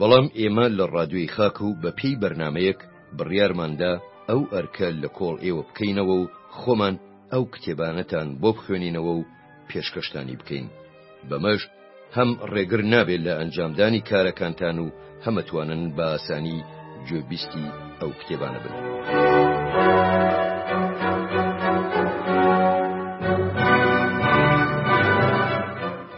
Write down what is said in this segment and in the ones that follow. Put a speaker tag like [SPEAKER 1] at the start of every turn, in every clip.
[SPEAKER 1] بەڵام ئێمە لە ڕادیۆی خاک و بە پێی بەرنامەیەک بڕیارماندا ئەو ئەرکە لە کۆڵ ئێوە بکەینەوە و خۆمان ئەو کتێبانەتان بۆ بخوێنینەوە و پێشکەشتانی بکەین بەمەش هەم ڕێگر نابێت لە ئەنجامدانی کارەکانتان و هەمەتوانن بە ئاسانی گوێبیستی ئەو کتێبانە بن.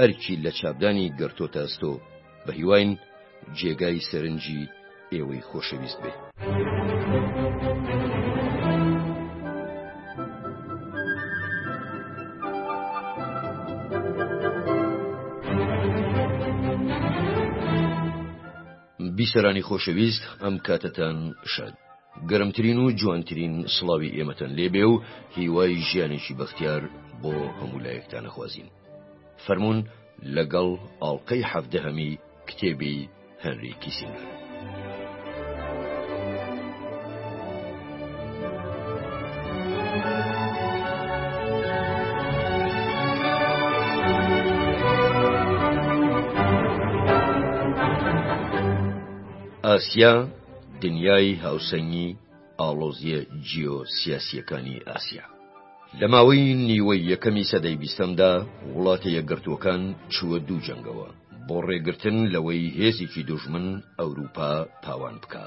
[SPEAKER 1] ئەرکی لە چاپدانی گرتۆتە ئەستۆ بەهیواین جێگای سەرنجی ئێوەی خۆشەویست بێ. بیسەرانی خۆشەویست ئەم کاتەتان شاد. گەرمترین و جوانترین سڵاوی ئێمەتان لێبێ و هیوای ژیانێکی بەختیار بۆ هەموو لایەکتان ئەخوازین. فەرموون لەگەڵ ئاڵقەی حەڤدەهەمی کتێبی هێنری کیسینگەر. ئاسیا دنیای هاوسەنگی ئاڵۆزیە جیۆ سیاسیەکانی ئاسیا لە ماوەی نیوەی یەکەمی سەدەی بیستەمدا وڵاتە یەکگرتووەکان چووە دوو جەنگەوە بۆ ڕێگرتن لەوەی هێزیکی دوژمن ئەوروپا تاوان بکە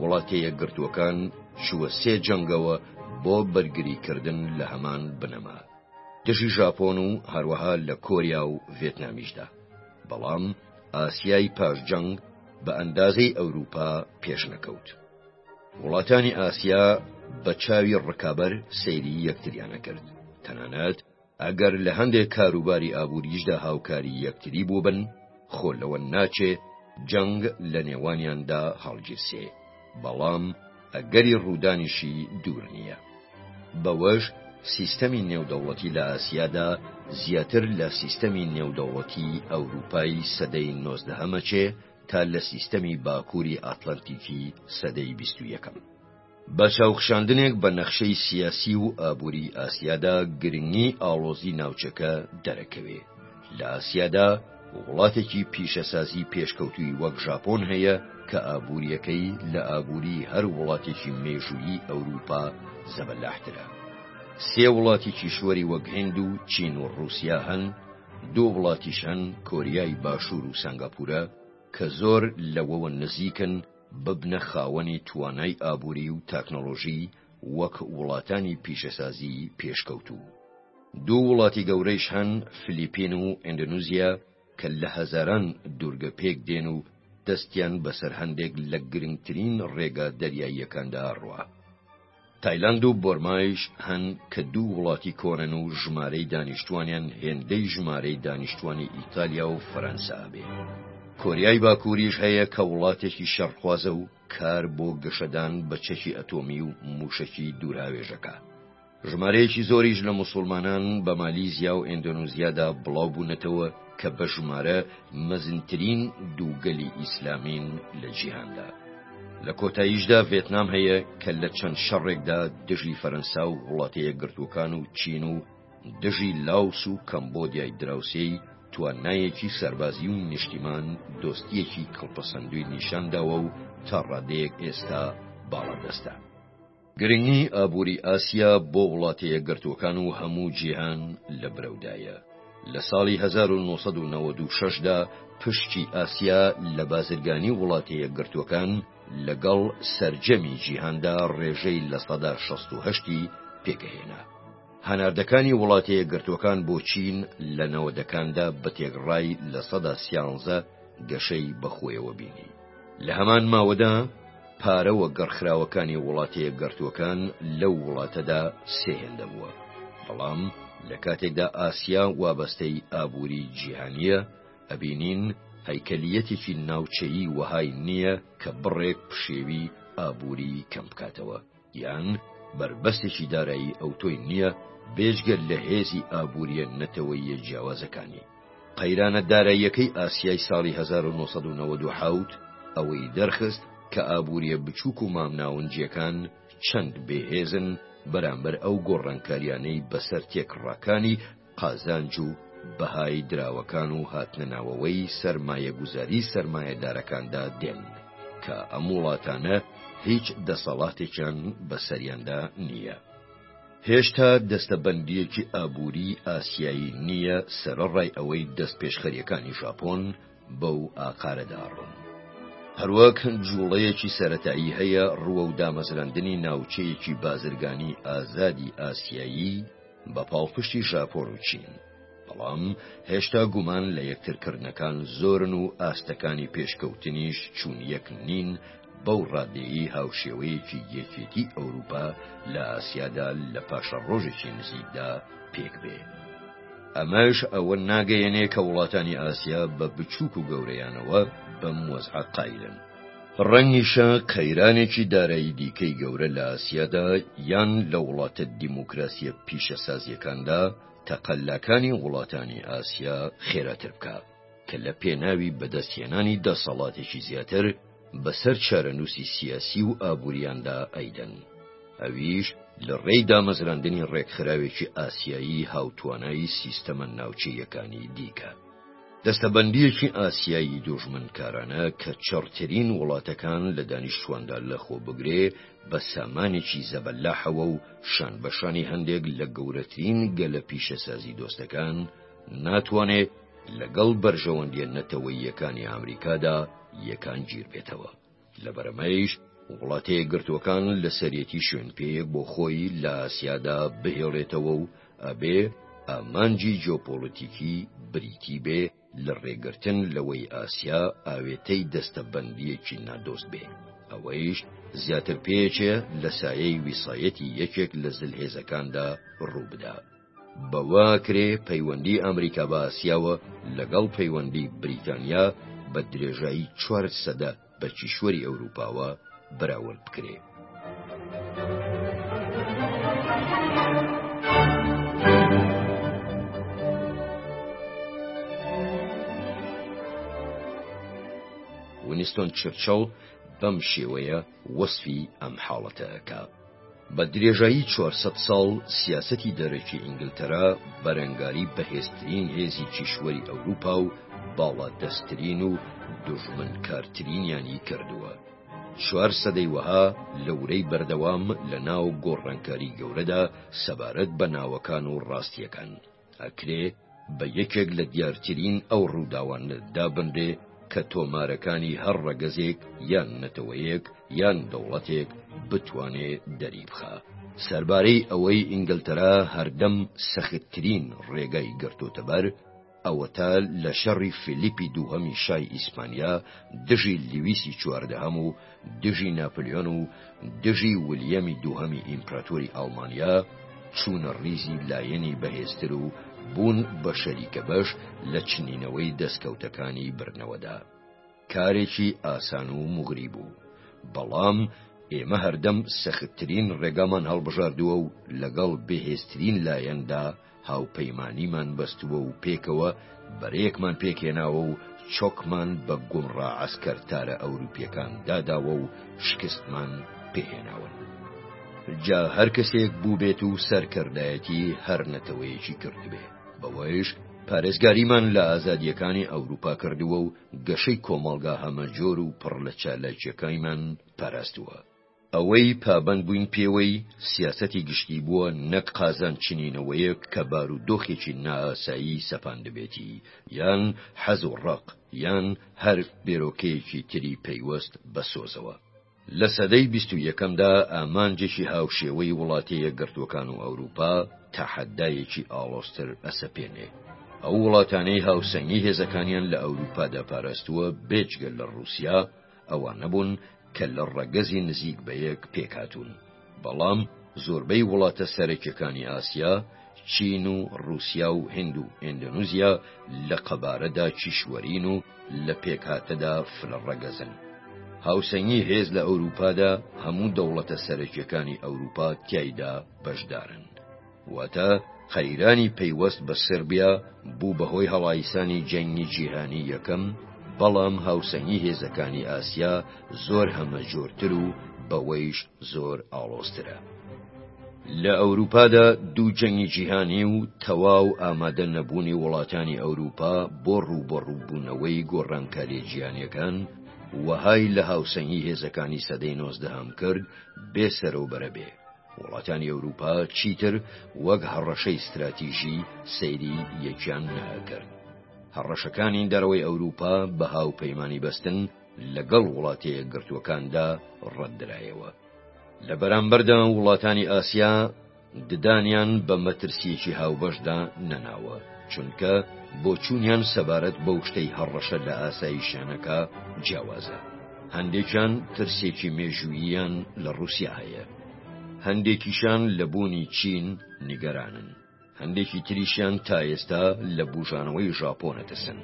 [SPEAKER 1] وڵاتە یەکگرتووەکان چووە سێ جەنگەوە بۆ بەرگریکردن لە هەمان بنەما دژی ژاپۆن و هەروەها لە کۆریا و ڤێتنامیشدا، بەڵام ئاسیای پاش جەنگ بە ئەندازەی ئەوروپا پێشنەکەوت. وڵاتانی ئاسیا بە چاوی ڕکابەر سەیری یەکتریانەکرد، تەنانەت ئەگەر لە هەندێ کاروباری ئابووریشدا هاوکاری یەکتری بووبن، خۆ لەوە ناچێ جەنگ لە نێوانیاندا هەڵگیرسێ، بەڵام ئەگەری ڕوودانیشی دوور نییە. بەوەش سیستەمی نێودەوڵەتی لە ئاسیادا زیاتر لە سیستەمی نێودەوڵەتیی ئەورووپای سەدەی نۆزدەهەمە چێ تا لە سیستەمی باکووری ئاتلەنتیکی سەدەی بیست و یەکەم. بە چاوخشاندنێک بە نەخشەی سیاسی و ئابووریی ئاسیادا گرنگیی ئاڵۆزی ناوچەکە دەرەکەوێ. لە ئاسیادا وڵاتێکی پیشەسازی پێشکەوتووی وەک ژاپۆن هەیە کە ئابوورییەکەی لە ئابووریی هەر وڵاتێکی مێژوویی ئەورووپا زەبەلاحترە. سێ وڵاتی کیشوەری وەک هیند و چین و ڕووسیا هەن، دوو وڵاتیش هەن، کۆریای باشوور و سەنگاپوورە، کە زۆر لەوەوە نزیکن، ببنە خاوەنی توانای ئابووری و تەکنۆلۆژی وەک وڵاتانی پیشەسازی پێشکەوتوو. دوو وڵاتی گەورەیش هەن، فلیپین و ئیندۆنیزیا، کە لە هەزاران دوورگە پێک دێن و دەستیان بەسەر هەندێک لە گرنگترین ڕێگا دەریاییەکاندا ئەڕوا. تایلاند و بۆرمایش هەن کە دوو وڵاتی کۆنن و ژمارەی دانیشتوانیان هێندەی ژمارەی دانیشتوانی ئیتالیا و فەرەنسا بێ. کۆریای باکووریش هەیە کە وڵاتێکی شەڕخوازە و کار بۆ گەشەدان بە چەکی ئەتۆمی و مووشەکی دوورهاوێژەکە. ژمارەیەکی زۆریش لە موسوڵمانان بە مالیزیا و ئێندۆنوزیادا بڵاو بوونەتەوە، کە بە ژمارە مەزنترین دوو گەلی ئیسلامین لە جیهاندا. لە کۆتاییشدا ڤێتنام هەیە کە لە چەند شەڕێکدا دژی فەرەنسا و وڵاتە یەکگرتووەکان و چین و دژی لاوس و کەمبۆدیای دراوسێی توانایەکی سەربازی و نیشتیمان دۆستییەکی کڵپەسەندووی نیشان داوە و تا ڕادەیەک ئێستا باڵادەستە. گرنگی ئابووری ئاسیا بۆ وڵاتە یەکگرتووەکان و هەموو جیهان لە برەودایە. لە ساڵی هەزار و نۆ سەد و نەوەد و شەش دا پشکی ئاسیا لە بازرگانی وڵاتە یەکگرتووەکان لەگەڵ سەرجەمی جیهاندا ڕێژەی لە سەدا شەست و هەشت ی پێکهێنا. هەناردەکانی وڵاتە یەکگرتووەکان بۆ چین لە نەوەدەکاندا بە تێکڕای لە سەدا سیانزە گەشەی بەخۆیەوە بینی. لە هەمان ماوەدا پارە وەگەڕخراوەکانی وڵاتە یەکگەرتووەکان لەو وڵاتەدا سێ هێندە بووە، بەڵام لە کاتێکدا ئاسیا وابەستەی ئابووری جیهانییە، ئەبینین هەیکەلییەتێکی ناوچەیی وەهای نییە کە بڕێک پشێوی ئابووریی کەم بکاتەوە. یان بەربەستێکی دارایی ئەوتۆی نییە بێجگە لە هێزی ئابووریە نەتەوەییە جیاوازەکانی. قەیرانە داراییەکەی ئاسیای ساڵی هەزار و نۆ سەد و نەوەد و حەوت ئەوەی دەرخست کە ئابووریە بچووک و مامناونجیەکان چەند بێهێزن بەرامبەر ئەو گۆڕانکاریانەی بەسەر تێکڕاکانی قازانج و بەهای دراوەکان و هاتنە ناوەوەی سەرمایەگوزاری سەرمایەدارەکاندا دێن کە ئەم وڵاتانە هیچ دەسەڵاتێکیان بەسەریاندا نییە. هێشتا دەستەبەندیەکی ئابووری ئاسیایی نییە سەرەڕای ئەوەی دەستپێشخەریەکانی ژاپۆن بەو ئاقارەدا ڕۆن. هەروەک جوڵەیەکی سەتایی هەیە ڕووە و دامەزراندنی ناوچەیەکی بازرگانی ئازادی ئاسیایی، بە پاڵپشتی ژاپۆن و چین. بەڵام هێشتا گومان لە یەکترکردنەکان زۆرن و ئاستەکانی پێشکەوتنیش چوون یەک نین بەو ڕادەیەی هاوشێوەیەکی یەکێتی ئەوروپا لە ئاسیادا لە پاشە ڕۆژێکی نزیکدا پێک بێ. ئەمەش ئەوە ناگەیەنێ کە وڵاتانی ئاسیا بە بچووک و گەورەیانەوە بەم وەزعە قایلن. ڕەنگیشە قەیرانێکی دارایی دیکەی گەورە لە ئاسیادا یان لە وڵاتە دیموکراسییە پیشەسازییەکاندا تەقەللاکانی وڵاتانی ئاسیا خێراتر بکا کە لە پێناوی بەدەستهێنانی دەسەڵاتێکی زیاتر بەسەر چارەنووسی سیاسی و ئابووریاندا ئەیدەن ئەویش لە ڕێی دامەزراندنی ڕێکخراوێکی ئاسیایی هاوتوانایی سیستەمە ناوچەیەکانی دیکە. دەستەبەندییەکی ئاسیایی دوژمنکارانە کە چڕترین وڵاتەکان لە دانیشتواندا لەخۆبگرێ بە سامانێکی زەبەلاحەوە و شانبەشانی هەندێک لە گەورەترین گەلە پیشەسازی دۆستەکان، ناتوانێ لەگەڵ بەرژەوەندییە نەتەوەییەکانی ئامریکادا یەکان گیربێتەوە. لەبەرئەمەیش وڵاتەیەکگرتووەکان لەسەرێتی شوێنپێیەک بۆ خۆی لە ئاسیادا بهێڵێتەوە و ئەبێ ئامانجی جیۆپۆڵەتیکی بریتی بێ لە ڕێگرتن لەوەی ئاسیا ئاوێتەی دەستەبەندییەکی نادۆست بێ، ئەوەیش زیاتر پێچێ لە سایەی ویسایەتی یەکێک لە زلهێزەکاندا ڕووبدا. بەوە کرێ پەیوەندی ئەمریکا بە ئاسیاوە لەگەڵ پەیوەندی بریتانیا بە درێژایی چوار سەدە بە کیشوەری ئەوروپاوە بەراورد بکرێ. وینستۆن چرچڵ بەم شێوەیە وەسفی ئەم حاڵەتە ئەکا. بە درێژایی چوار سەد ساڵ سیاسەتی دەرەکی ئینگلتەرا بەرەنگاری بەهێزترین هێزی کیشوەری ئەوروپا و باڵادەستترین و دوژمنکارترینیانی کردووە. چوار سەدەی وەها لە ورەی بەردەوام لە ناو گۆڕانکاری گەورەدا سەبارەت بە ناوەکان و ڕاستییەکان. ئەکرێ بە یەکێک لە دیارترین ئەو ڕووداوان دابنرێ کە تۆمارەکانی هەر ڕەگەزێک یان نەتەوەیەک یان دەوڵەتێک بتوانێ دەری بخا. سەربارەی ئەوەی ئینگلتەرا هەردەم سەختترین ڕێگای گرتۆتە بەر، ئەوەتا لە شەڕی فیلیپی دووهەمی شای ئیسپانیا دژی لیویسی چواردەهەم و دژی ناپلیۆن و دژی ولیەمی دووهەمی ئیمپراتۆری ئاڵمانیا، چوونە ڕیزی لایەنی بەهێزتر و بوون بە شەریکە بەش لە چنینەوەی دەسکەوتەکانی بردنەوەدا، کارێکی ئاسان و مغری بوو، بەڵام ئێمە هەردەم سەختترین ڕێگامان هەڵبژاردووە و لەگەڵ بەهێزترین لایەندا هاوپەیمانیمان بەستووە و پێکەوە بەرەیەکمان پێکهێناوە و چۆکمان بە گومڕا عەسکەر تارە ئەوروپیەکان داداوە و شکستمان پێهێناون. جا هەر کەسێک بووبێت و سەرکردایەتی هەر نەتەوەیەکی کردبێ، بەوەیش پارێزگاریمان لە ئازادیەکانی ئەوروپا کردووە و گەشەی کۆمەڵگا هەمەجۆر و پڕ لە چالاکیەکایمان پاراستووە. ئەوەی پابەند بووین پێوەی سیاسەتی گشتی بووە نەک قازانج چنینەوەیەک کە بارودۆخێکی نائاسایی سەپاندبێتی یان حەز و ڕق یان هەر بێرۆکەیەکی تری پەیوەست بە سۆزەوە. لە سەدەی بیست و یەکەمدا ئامانجێکی هاوشێوەی وڵاتە یەکگرتووەکان و ئەوروپا تەحەدایەکی ئاڵۆزتر ئەسەپێنێ. ئەو وڵاتانەی هاوسەنگی هێزەکانیان لە ئەوروپادا پاراستووە بێجگە لە ڕووسیا، ئەوانە بوون کە لە ڕەگەزی نزیک بە یەک پێکهاتوون، بەڵام زۆربەی وڵاتە سەرەکیەکانی ئاسیا، چین و ڕووسیا و هند و ئێندۆنوزیا لە قەبارەدا کیشوەرین و لە پێکهاتەدا فرە ڕەگەزن. هاوسەنگی هێز لە ئەوروپادا هەموو دەوڵەتە سەرەکیەکانی ئەوروپا تیایدا بەشدارن. واتە قەیرانی پەیوەست بە سربیا بوو بە هۆی هەڵایسانی جەنگی جیهانی یەکەم، بەڵام هاوسەنگی هێزەکانی ئاسیا زۆر هەمە جۆرتر و بەوەیش زۆر ئاڵۆزترە. لە ئەوروپادا دوو جەنگی جیهانی و تەواو ئامادە نەبوونی وڵاتانی ئەوروپا بۆ ڕووبەڕووبوونەوەی گۆڕانکاریە جیهانیەکان وەهای لە هاوسەنگی هێزەکانی سەدەی نۆزدەهەم کرد بێ سەرەوبەرە بێ وڵاتانی ئەوروپا چیتر وەک هەڕەشەی ستراتیژی سەیری یەکیان ناکرد. هەڕەشەکانی دەرەوەی ئەوروپا بە هاوپەیمانی بەستن لەگەڵ وڵاتەیەکگرتووەکاندا ڕەتدرایەوە. لە بەرامبەردا وڵاتانی ئاسیا ددانیان بە مەترسییەکی هاوبەشدا نەناوە، چونکە بۆچوونیان سەبارەت بەو شتەی هەڕەشە لە ئاسایشیانەکا جیاوازە. هەندێکیان ترسێکی مێژووییان لە ڕووسیا هەیە، هەندێکیشان لە بوونی چین نیگەرانن، هەندێکی تریشیان تا ئێستا لە بووژانەوەی ژاپۆ نەترسن.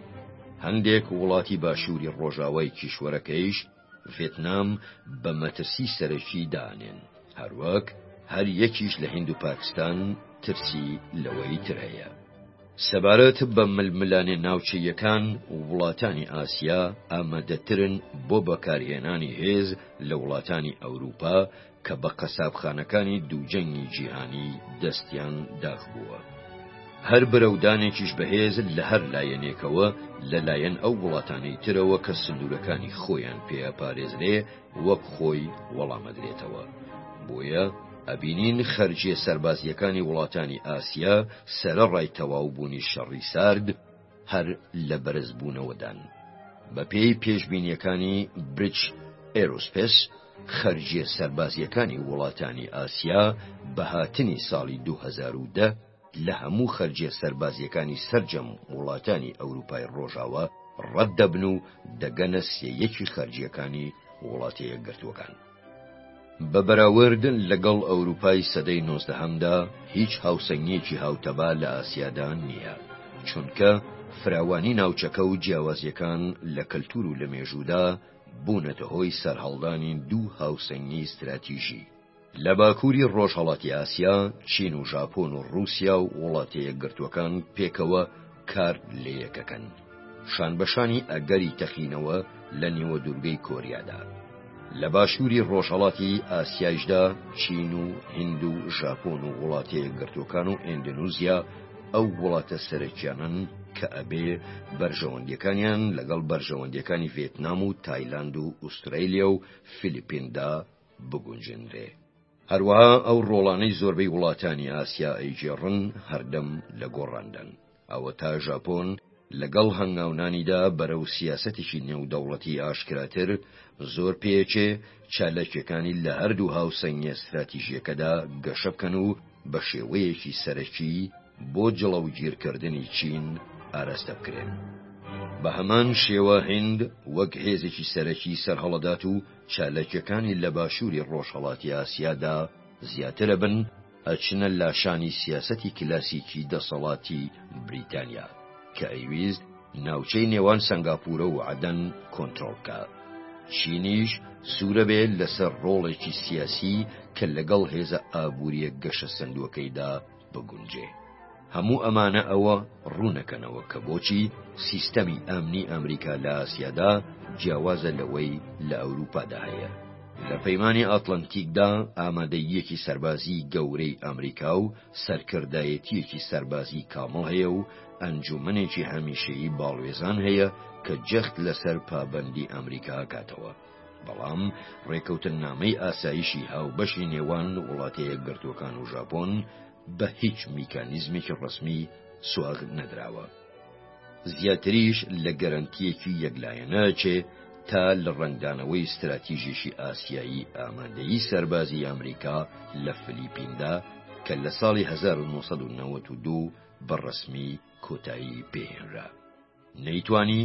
[SPEAKER 1] هەندێک وڵاتی باشووری ڕۆژاوای کیشوەرەکەیش ڤێتنام بە مەترسی سەرەکی دانێن، هەروەک هەر یەکیش لە هیند و پاکستان ترسی لەوەی تر هەیە. سەبارەت بە ململانێ ناوچەییەکان، وڵاتانی ئاسیا ئامادەترن بۆ بەکارهێنانی هێز لە وڵاتانی ئەوروپا کە بە قەسابخانەکانی دوو جەنگی جیهانی دەستیان داخبووە. هەر برەودانێکیش بەهێز لە هەر لایەنێکەوە لەلایەن ئەو وڵاتانەی ترەوە کە سنوورەکانی خۆیان پێ ئەپارێزرێ، وەک خۆی وەڵامەدرێتەوە بۆیە ئەبینین خەرجێ سەربازییەکانی وڵاتانی ئاسیا سەرە ڕای تەواو بوونی شەڕی سارد هەر لە بەرز بوونەوەدان بە پێی پێشبینیەکانی برچ ئێرۆسپس خەرجێ سەربازیەکانی وڵاتانی ئاسیا بە هاتنی ساڵی 2010 لە هەموو خەرجیە سەربازیەکانی سەرجەم وڵاتانی ئەوروپای ڕۆژاوا ڕەت دەبن و دەگەنە سێ یەکی خەرجیەکانی وڵاتە یەکگرتوەکان. بە بەراورد لەگەڵ ئەوروپای سەدەی نۆزدەهەمدا هیچ هاوسەنگیەکی هاوتەبا لە ئاسیادا نیە، چونکە فراوانی ناوچەکە و جیاوازیەکان لە کەلتور و لە مێژوودا بونەتە هۆی سەرهەڵدانی دوو هاوسەنگی ستراتیژی، لە باکووری ڕۆژهەڵاتی ئاسیا، چین و ژاپۆن و ڕووسیا و وڵاتە یەکگرتووەکان پێکەوە کار لە یەکەکەن، شانبەشانی ئەگەری تەقینەوە لە نیوەدوورگەی کۆریادا. لە باشووری ڕۆژهەڵاتی ئاسیایشدا، چین و هیند و ژاپۆن و وڵاتە یەکگرتووەکان و ئێندۆنوزیا ئەو وڵاتە سەرەکیانەن کە ئەبێ بەرژەوەندییەکانیان لەگەڵ بەرژەوەندییەکانی ڤێتنام و تایلاند و ئوسترەیلیا و فیلیپیندا بگونجێنرێ. هەروەها ئەو ڕۆڵانەی زۆربەی وڵاتانی ئاسیا ئەیگێڕن هەردەم لە گۆڕاندان، ئەوەتا ژاپۆن لەگەڵ هەنگاونانیدا بەرەو سیاسەتێکی نێودەوڵەتی ئاشکراتر، زۆر پێچێ چالاکییەکانی لە هەردوو هاوسەنگییە ستراتیژییەکەدا گەشە بکەن و بە شێوەیەکی سەرەکی بۆ جڵەوگیرکردنی چین ئاراستە بکرێن. بە هەمان شێوە هیند وەک هێزێکی سەرەکی سەرهەڵەدات و، چالاکیەکانی لە باشوری ڕۆژهەڵاتی ئاسیادا زیاترەبن ئەچنە لاشانی سیاسەتی کلاسیکی دەسەڵاتی بریتانیا کە ئەیویست ناوچەی نێوان سەنگاپورە و عەدەن کۆنترۆڵ بکا چینیش سوورەبێ لەسەر ڕۆڵێکی سیاسی کە لەگەڵ هێزە ئابووریە گەشە سەندووەکەیدا بگونجێ. هەموو ئەمانە ئەوە ڕوونەکەنەوە کە بۆچی سیستەمی ئەمنی ئەمریکا لە ئاسیادا جیاوازە لەوەی لە ئەوروپادا هەیە. لە پەیمانی ئاتلەنتیکدا ئامادەییەکی سەربازی گەورەی ئەمریکا و سەرکردایەتییەکی سەربازی کامڵ هەیە و ئەنجومەنێکی هەمیشەیی باڵوێزان هەیە کە جەخت لەسەر پابەندی ئەمریکا ئەکاتەوە. بەڵام ڕێکەوتننامەی ئاسایشی هاوبەشی نێوان وڵاتە یەکگرتووەکان و ژاپۆن بە هیچ میکانیزمێکی ڕسمی سواغ نەدراوە. زیاتریش لە گەرەنتیەکی یەکلایەنە چێ تا لە ڕەنگدانەوەی ستراتیژیشی ئاسیایی ئامادەیی سەربازی ئەمریکا لە فلیپیندا کە لە ساڵی 1992 بە ڕسمی کۆتایی پێهێنرا. نەیتوانی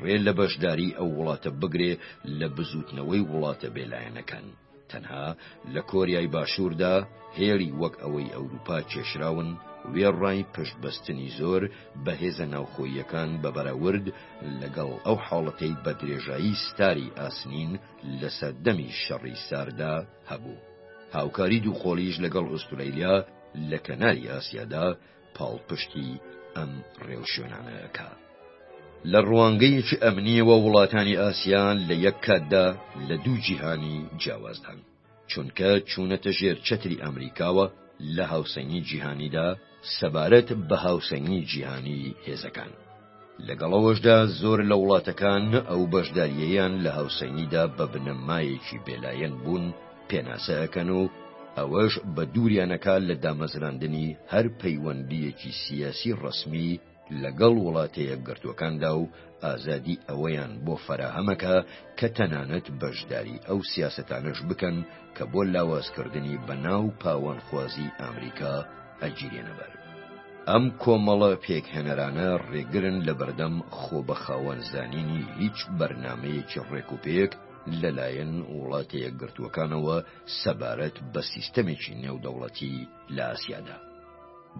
[SPEAKER 1] ڕێ لە بەشداری ئەو وڵاتە بگرێ لە بزووتنەوەی وڵاتە بێلایەنەکان. تەنها لە کۆریای باشووردا هێڵی وەک ئەوەی ئەوروپا کێشراون، وێڕای پشتبەستنی زۆر بە هێزە ناوخۆییەکان بە بەراورد لەگەڵ ئەو حاڵەتەی بە درێژایی ستاری ئاسنین لە سەردەمی شەڕی سارددا هەبوو. هاوکاری دووقۆڵیش لەگەڵ ئوسترەیلیا لە کەناری ئاسیادا، پاڵپشتی ئەم ڕێوشوێنانە ئەکا. لە ڕوانگەیەکی ئەمنیەوە وڵاتانی ئاسیا لە یەک کاتدا لە دوو جیهانی جیاوازدان، چونکە چوونەتە ژێر چەتری ئەمریکاوە لە هاوسەنگی جیهانیدا سەبارەت بە هاوسەنگی جیهانی هێزەکان. لەگەڵ ئەوەشدا زۆر لە وڵاتەکان ئەو بەشداریەیان لە هاوسەنگیدا بە بنەمایەکی بێلایەن بوون پێناسە ئەکەن و ئەوەش بە دووریانەکە لە دامەزراندنی هەر پەیوەندیەکی سیاسی ڕسمی لەگەڵ وڵاتەیەکگرتوەکاندا و ئازادی ئەوەیان بۆ فەراهەمەکە کە تەنانەت بەشداری ئەو سیاسەتانەش بکەن کە بۆ لاوازکردنی بەناو پاوانخوازی ئامریکا ئەگیرێنە بەر. ئەم کۆمەڵە پێکهێنەرانە ڕێگرن لە بەردەم خۆ بە خاوەن زانینی هیچ بەرنامەیەکی ڕێکوپێک لە لایەن وڵاتە یەکگرتووەکانەوە سەبارەت بە سیستەمێکی نێودەوڵەتی لە ئاسیادا.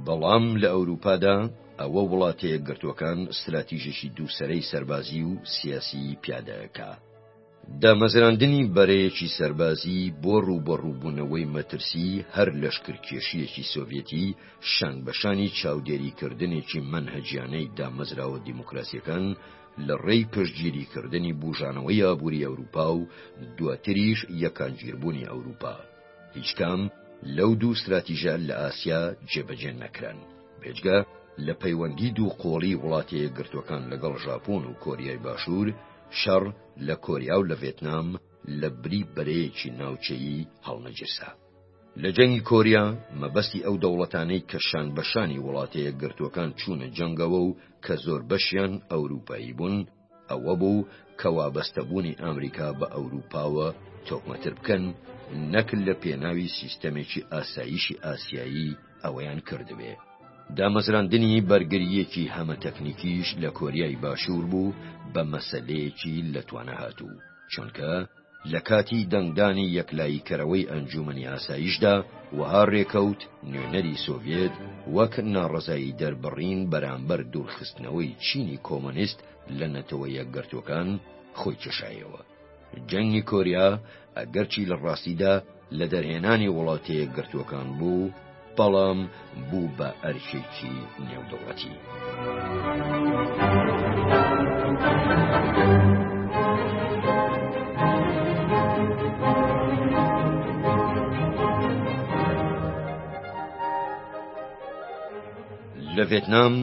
[SPEAKER 1] بەڵام لە ئەوروپادا ئەوە وڵاتە یەکگرتووەکان ستراتیژێکی دووسەرەی سەربازی و سیاسیی پیادە ئەکا. دامەزراندنی بەرەیەکی سەربازی بۆ ڕووبەڕووبوونەوەی مەترسی هەر لەشکرکێشییەکی سۆڤێتی شان بە شانی چاودێریکردنێکی مەنهەجیانەی دامەزراوە دیموکراسیەکان لە ڕێی پشتگیریکردنی بوژانەوەی ئابوری ئەوروپا و دواتریش یەکانگیربوونی ئەوروپا هیچ کام لەو دوو ستراتیژە لە ئاسیا جێبەجێ نەکران بێجگە لە پەیوەندی دوو قۆڵی وڵاتە یەکگرتوەکان لەگەڵ ژاپۆن و کۆریای باشوور شەڕ لە کۆریا و لە ڤێتنام لە بری بەرەیەکی ناوچەیی هەڵنەگیرسا. لە جەنگی کۆریا مەبەستی ئەو دەوڵەتانەی کە شانبەشانی وڵاتەیەکگرتووەکان چوونە جەنگەوە و کە زۆربەشیان ئەورووپایی بوون ئەوە بوو کە وابەستەبوونی ئامریکا بە ئەورووپاوە تۆکمەتر بکەن نەک لە پێناوی سیستەمێکی ئاسایشی ئاسیایی ئەوەیان کردبێ. دامەزراندنی بەرگرییەکی هەمە تەکنیکیش لە کۆریای باشوور بوو بە مەسەلەیەکی لە توانەهاتوو، چونکە لە کاتی دەنگدانی یەکلاییکەرەوەی ئەنجوومەنی ئاسایشدا وەها رێکەوت نوێنەری سۆڤیەت وەک ناڕەزایی دەربڕین بەرامبەر دوورخستنەوەی چینی کۆمۆنیست لە نەتەوە یەکگرتووەکان خۆی کێشایەوە. جەنگی کۆریا ئەگەرچی لە ڕاستیدا لە دەرهێنانی وڵاتە یەکگرتووەکان بوو، بەڵام بوو بە ئەرکێکی نێودەوڵەتی. لە ڤێتنام،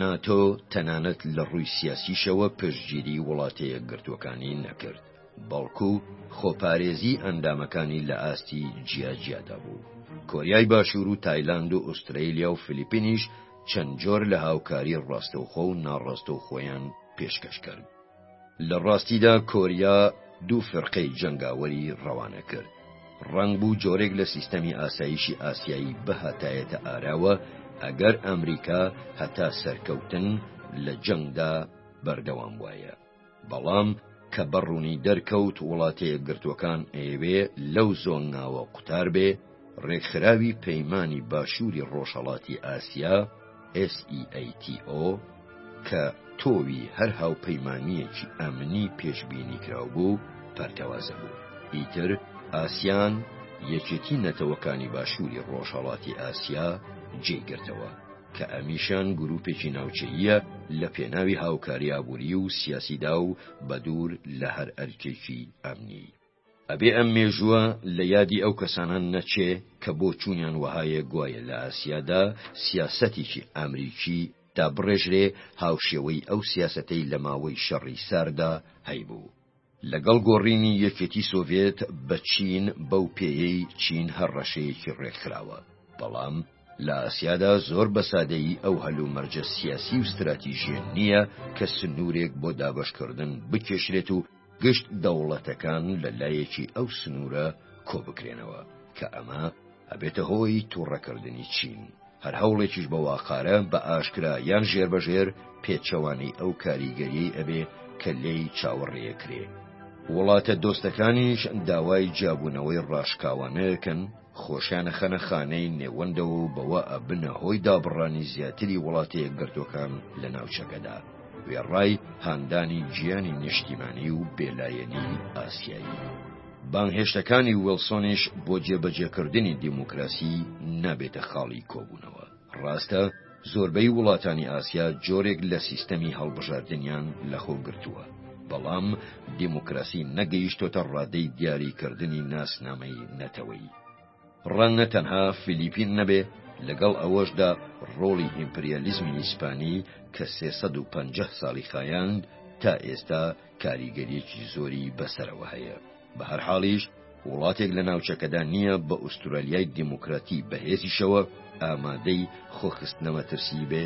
[SPEAKER 1] ناتۆ تەنانەت لە ڕووی سیاسیشەوە پشتگیری وڵاتە یەکگرتووەکانی نەکرد، بەڵکو خۆپارێزی ئەندامەکانی لە ئاستی جیاجیادا بوو. کۆریای باشوور و تایلاند و ئوسترەیلیا و فلیپینیش چەند جۆر لە هاوکاری ڕاستەوخۆ و ناڕاستەوخۆیان پێشکەش کرد. لە ڕاستیدا کۆریا دوو فیرقەی جەنگاوەری ڕەوانە کرد. ڕەنگ بوو جۆرێک لە سیستەمی ئاسایشی ئاسیایی بهاتایەتە ئاراوە ئەگەر ئەمریکا هەتا سەرکەوتن لە جەنگدا بەردەوام بوایە. بەڵام کە بە ڕوونی دەرکەوت وڵاتە یەکگرتووەکان ئەیەوێ لەو زۆنناوە قوتار بێ، ڕێکخراوی پەیمانی باشووری ڕۆژهەڵاتی ئاسیا SEATO کە تۆوی هەر هاوپەیمانییەکی ئەمنی پێشبینی کراو بوو پەرتەوازە بوو ئیتر ئاسیان یەکێتی نەتەوەکانی باشووری ڕۆژهەڵاتی ئاسیا جێ گرتەوە کە ئەمیشان گروپێکی ناوچەییە لە پێناوی هاوکاری ئابووری و سیاسیدا و بەدوور لە هەر ئەرکێکی ئەمنی ئەبێ ئەم مێژووە لە یادی ئەو کەسانە نەچێ کە بۆ چوونیان وەهایە گوایە لە ئاسیادا سیاسەتێکی ئامریکی دابڕێژرێ هاوشێوەی ئەو سیاسەتەی لە ماوەی شەڕی ساردا هەیبوو لە گەڵ گۆڕینی یەکێتی سۆڤێت بە چین بەو پێیەی چین هەر ڕەشەیەکی ڕێکخراوە بەڵام لە ئاسیادا زۆر بە سادەیی ئەو هەلومەرجە سیاسی و ستراتیژیە نییە کە سنوورێک بۆ دابەشکردن بکێشرێت و گشت دەوڵەتەکان لە لایەکی ئەو سنوورە کۆبکرێنەوە کە ئەمە ئەبێتە هۆی توڕەکردنی چین. هەر هەوڵێکیش بە واقارە بە ئاشکرا یان ژێربەژێر پێچەوانەی ئەو کاریگەریەی ئەبێ کە لێی چاوەڕێکرێ. وڵاتە دۆستەکانیش داوای جیابوونەوەی ڕاشکاوانەکەن، خۆشیان ئەخەنە خانەی نێوەندەوە و بەوە ئەبنە هۆی دابڕانی زیاتری وڵاتە یەکگرتووەکان لە ناوچەکەدا، وێڕای هاندانی گیانی نیشتیمانی و بێلایەنیی ئاسیایی. بانگهێشتەکانی ویڵسۆنیش بۆ جێبەجێکردنی دیموکراسی نابێتە خاڵی کۆبوونەوە. ڕاستە زۆربەی وڵاتانی ئاسیا جۆرێک لە سیستەمی هەڵبژاردنیان لەخۆ گرتووە، بەڵام دیموکراسی نەگەیشتۆتە ڕادەی دیاریکردنی ناسنامەی نەتەوەیی. ڕەنگە تەنها فلیپین نەبێ، لەگەڵ ئەوەشدا ڕۆڵی ئیمپریالیزمی ئیسپانی کە سێ سەد و پەنجا ساڵی خایاند، تا ئێستا کاریگەرییەکی زۆری بەسەرەوە هەیە. بەهەرحاڵیش وڵاتێک لە ناوچەکەدا نییە بە ئوسترالیای دیموکراتی بەهێزیشەوە ئامادەی خۆخستنەمەترسی بێ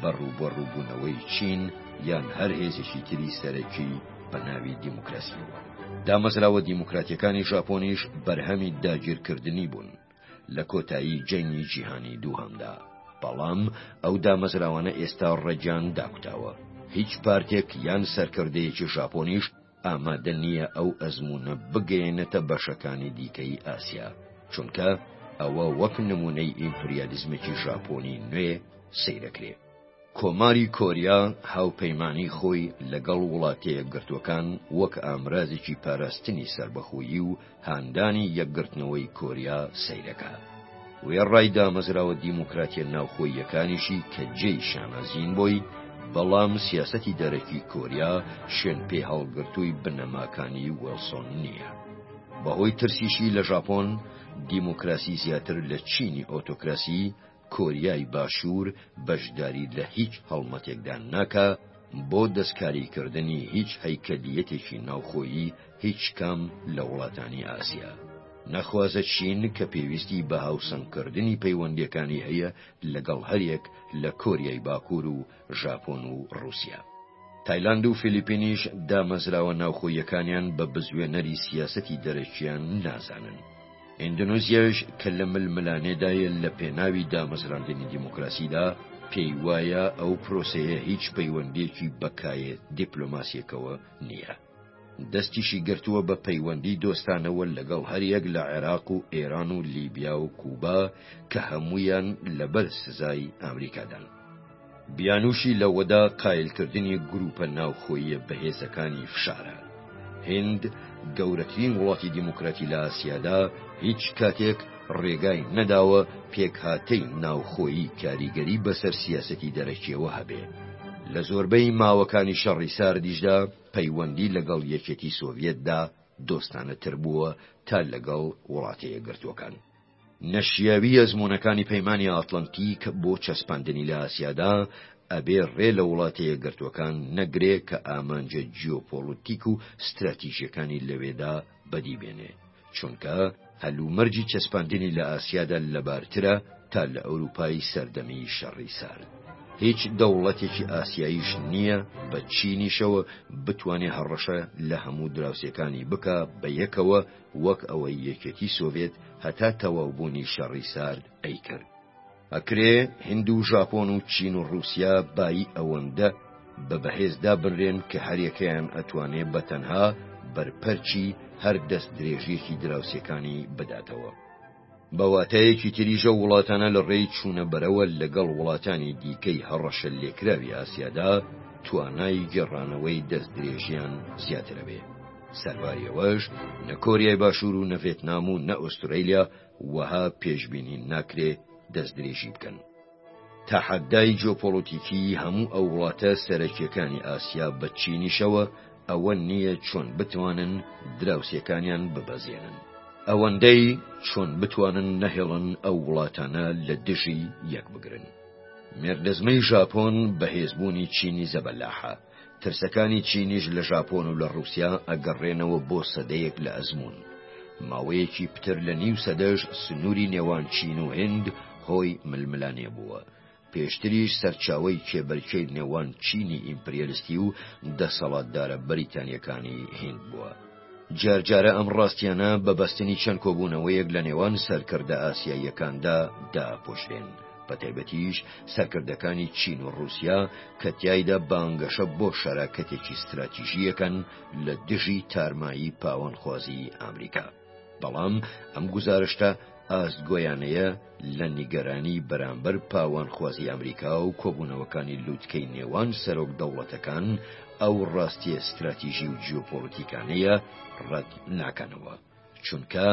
[SPEAKER 1] بە ڕووبەڕووبوونەوەی چین یان هەر هێزێکی تری سەرەکی بە ناوی دیموکراسیەوە. دامەزراوە دیموکراتیەکانی ژاپۆنیش بەرهەمی داگیرکردنی بوون لە کۆتایی جەنگی جیهانی دووهەمدا، بەڵام ئەو دامەزراوانە ئێستا ڕێگیان داکوتاوە، هیچ پارتێک یان سەرکردەیەکی ژاپۆنیش ئامادە نییە ئەو ئەزموونە بگەیەنێتە بەشەکانی دیکەی ئاسیا، چونکە ئەوە وەک نموونەی ئیمپریالیزمێکی ژاپۆنی نوێ سەیرەکرێ. کۆماری کۆریا هاوپەیمانی خۆی لەگەڵ وڵاتە یەکگرتووەکان وەک ئامرازێکی پاراستنی سەربەخۆیی و هاندانی یەکگرتنەوەی کۆریا سەیرەکە. وێڕای دامەزراوە دیموکراتیە ناوخۆییەکانیشی کە جێی شانازین بۆی، بەڵام سیاسەتی دەرەکی کۆریا شوێن پێ هەڵگرتووی بنەماکانی ویڵسۆن نییە. بەهۆی ترسیشی لە ژاپۆن، دیموکراسی زیاتر لە چینی ئۆتۆکراسی، کۆریای باشوور بەشداری لە هیچ هەڵمەتێکدا ناکا بۆ دەستکاریکردنی هیچ هەیکەلییەتێکی ناوخۆیی هیچ کام لە وڵاتانی ئاسیا. ناخوازە چین کە پێویستی بە هاوسەنگکردنی پەیوەندییەکانی هەیە لەگەڵ هەریەک لە کۆریای باکوور و ژاپۆن و ڕووسیا. تایلاند و فیلیپینیش دامەزراوە ناوخۆییەکانیان بە بزوێنەری سیاسەتی دەرەکییان نازانن. ئیندۆنیزیاش کە لە ململانێدایە لە پێناوی دامەزراندنی دیموکراسیدا، پێیوایە ئەو پرۆسەیە هیچ پەیوەندییەکی بە کایە دیپلۆماسییەکەوە نییە. دەستیشی گرتووە بە پەیوەندی دۆستانەوە لەگەڵ هەریەک لە عێراق و ئێران و لیبیا و کوبا کە هەمویان لەبەر سزای ئامریکادان. بیانوشی لەوەدا قایلکردنی گروپە ناوخۆییە بەهێزەکانی فشارە. هند، گەورەترین وڵاتی دیموکراتی لە ئاسیادا، هیچ کاتێک، ڕێگای نەداوە پێکهاتەی ناوخۆیی کاریگەری بەسەر سیاسەتی دەرەکیەوە هەبێ. لە زۆربەی ماوەکانی شەڕی ساردیشدا پەیوەندی لەگەڵ یەکێتی سۆڤیەتدا دۆستانە تر بووە تا لەگەڵ وڵاتە یەکگرتووەکان. نەشیاوی ئەزموونەکانی پەیمانی ئاتلەنتیک بۆ چەسپاندنی لە ئاسیادا، ئەبێ ڕێ لە وڵاتە یەکگرتووەکان نەگرێ کە ئامانجە جیۆپۆڵتیک و ستراتیژیەکانی لەوێدا بەدی بێنێ، چونکە هەلومەرجی چەسپاندنی لە ئاسیادا لەبارترە تا لە ئەوروپای سەردەمی شەڕی سارد. هیچ دەوڵەتێکی ئاسیاییش نییە بە چینیشەوە بتوانێ هەڕەشە لە هەموو دراوسێکانی بکا بە یەکەوە وەک ئەوەی یەکێتی سۆڤێت هەتا تەواوبوونی شەڕی سارد ئەیکرد. ئەکرێ هند و ژاپۆن و چین و ڕوسیا بایی ئەوەندە بە بەهێز دابنرێن کە هەریەکەیان ئەتوانێ بە تەنها بەرپەرچی هەر دەست درێژیەکی دراوسێکانی بداتەوە. بە واتایەکی تریش ئەو وڵاتانە لە ڕێی چوونە بەرەوە لەگەڵ وڵاتانی دیکەی هەڕەشە لێکراوی ئاسیادا توانای گێڕانەوەی دەست درێژیان زیاترەبێ. سەرباری ئەوەش نە کۆریای باشوور و نە ڤێتنام و نە ئۆسترەیلیا وەها پێشبینی ناکرێ دەستدرێژی بکەن. تەحەدای جیۆپۆڵۆتیکیی هەموو ئەو وڵاتە سەرەکییەکانی ئاسیا بە چینیشەوە ئەوە نییە چۆن بتوانن دراوسێکانیان ببەزێنن. ئەوەندەی چۆن بتوانن نەهێڵن ئەو وڵاتانە لە دژی یەک بگرن. مێردەزمەی ژاپۆن بەهێزبوونی چینی زەبەلاحە. ترسەکانی چینیش لە ژاپۆن و لە ڕووسیا ئەگەڕێنەوە بۆ سەدەیەک لە ئەزموون. ماوەیەکی پتر لە نیو سەدەش سنووری نێوان چین و هند هۆی ململانێ بووە. پێشتریش سەرچاوەی کێبەرکێی نێوان چینی ئیمپریالیستی و دەسەڵاتدارە بەریتانییەکانی هند بووە. جارجارە ئەم ڕاستیانە بە بەستنی چەند کۆبوونەوەیەک لە نێوان سەرکردە ئاسیاییەکاندا داپۆشرێن، بەتایبەتیش سەرکردەکانی چین و ڕووسیا کە تیایدا بانگەشە بۆ شەراکەتێکی ستراتیژییەکەن لە دژی تارمایی پاوانخوازیی ئامریکا. بەڵام ئەم گوزارشتە ئاستگۆیانەیە، لە نیگەرانی بەرامبەر پاوانخوازی ئەمریکا و کۆبوونەوەکانی لووتکەی نێوان سەرۆک دەوڵەتەکان، ئەو ڕاستییە ستراتیژی و جیۆپۆڵیتیکانەیە ڕەت ناکەنەوە، چونکە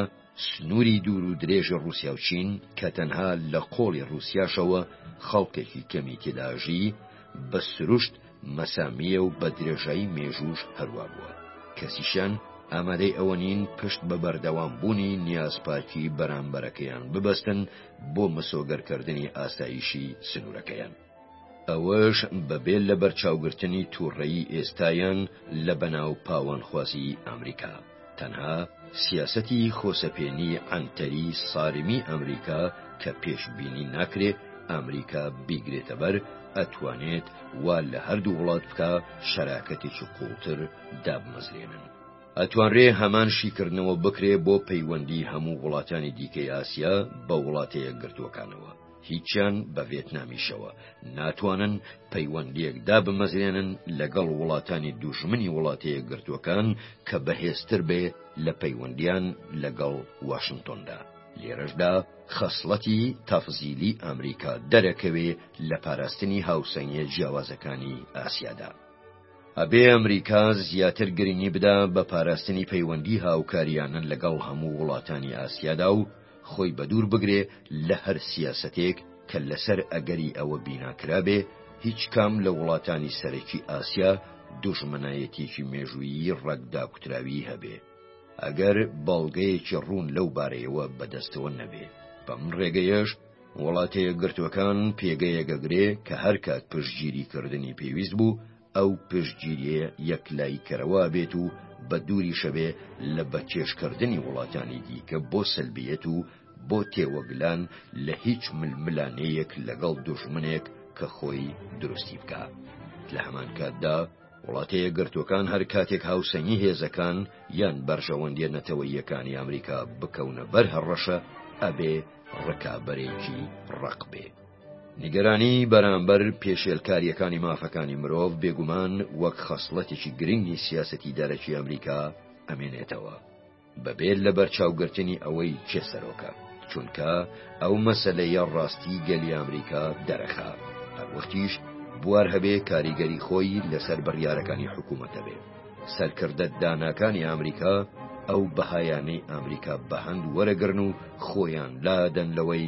[SPEAKER 1] سنووری دوور و درێژی ڕووسیا و چین، کە تەنها لە قۆڵی ڕووسیاشەوە خەڵکێکی کەمی تێدا ئەژی، بە سروشت، مەسامییە و بە درێژایی مێژووش هەروا بووە، کەسیشیان ئامادەی ئەوە نین پشت بە بەردەوامبوونی نیازپاکی بەرامبەرەکەیان ببەستن بۆ مسۆگەرکردنی ئاسایشی سنوورەکەیان. ئەوەش بەبێ لەبەرچاوگرتنی تووڕەیی ئێستایان لە بەناو پاوانخوازیی ئامریکا. تەنها سیاسەتی خۆسەپێنی عەنتەری سارمی ئەمریکا کە پێشبینی ناکرێ ئەمریکا بیگرێتە بەر ئەتوانێت وا لە هەردوو وڵات بکا شەراکەتێکی قوڵتر دابمەزرێنن. ئەتوانرێ هەمان شیکردنەوە بکرێ بۆ پەیوەندی هەموو وڵاتانی دیکەی ئاسیا بە وڵاتە یەکگرتووەکانەوە. هیچیان بە ڤێتنامیشەوە ناتوانن پەیوەندییەک دابمەزرێنن لەگەڵ وڵاتانی دوژمنی وڵاتە یەکگرتووەکان کە بەهێزتر بێ لە پەیوەندیان لەگەڵ واشنتۆندا. لێرەشدا خەسڵەتی تەفزیلی ئامریکا دەرەکەوێ لە پاراستنی هاوسەنگیە جیاوازەکانی ئاسیادا. ئەبێ ئەمریکا زیاتر گرنگی بدا بە پاراستنی پەیوەندی هاوکاریانە لەگەڵ هەموو وڵاتانی ئاسیادا و خۆی بەدوور بگرێ لە هەر سیاسەتێک کە لەسەر ئەگەری ئەوە بینا کرابێ هیچ کام لە وڵاتانی سەرەکی ئاسیا دوژمنایەتییەکی مێژوویی ڕەگ داکوتراویی هەبێ، ئەگەر بەڵگەیەکی ڕوون لەو بارەیەوە بە دەستەوە نەبێ. بەم ڕێگەیەش وڵاتە یەکگرتووەکان پێگەیەک ئەگرێ کە هەر کات پشتگیریکردنی پێویست بوو ئەو پشتگیرییە یەکلاییکەرەوە بێت و بە دووریشە بێ لە بە کێشکردنی وڵاتانی دیکە بۆ سەلبییەت و بۆ تێوەگلان لە هیچ ململانێیەک لەگەڵ دوژمنێک کە خۆی دروستی بکا. لە هەمان کاتدا، وڵاتە یەکگرتووەکان هەر کاتێک هاوسەنگی هێزەکان یان بەرژەوەندییە نەتەوەییەکانی ئامریکا بکەونە بەر هەڕەشە، ئەبێ ڕکابەرێکی ڕەق بێ. نیگەرانی بەرامبەر پێشێلکارییەکانی مافەکانی مرۆڤ بێگومان وەک خەسڵەتێکی گرنگی سیاسەتی دەرەکی ئەمریکا ئەمێنێتەوە، بەبێ لەبەرچاوگرتنی ئەوەی کێ سەرۆکە، چونکە ئەو مەسەلەیە ڕاستی گەلی ئەمریکا دەرەخا، هەروەختیش بوار هەبێ کاریگەری خۆی لەسەر بڕیارەکانی حکومەت هەبێ. سەرکردە داناکانی ئەمریکا ئەو بەهایانەی ئەمریکا بەهەند وەرەگرن و خۆیان لادەن لەوەی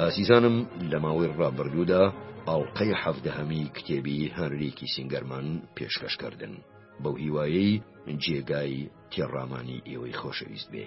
[SPEAKER 1] ئازیزانم لە ماوەی ڕابردوودا ئاڵلقەی حەفدەهەمی کتێبی هەنریکی سنگەرمان پێشکەشکردن بەو هیوایەی جێگای تێڕامانی ئێوەی خۆشەویست بێ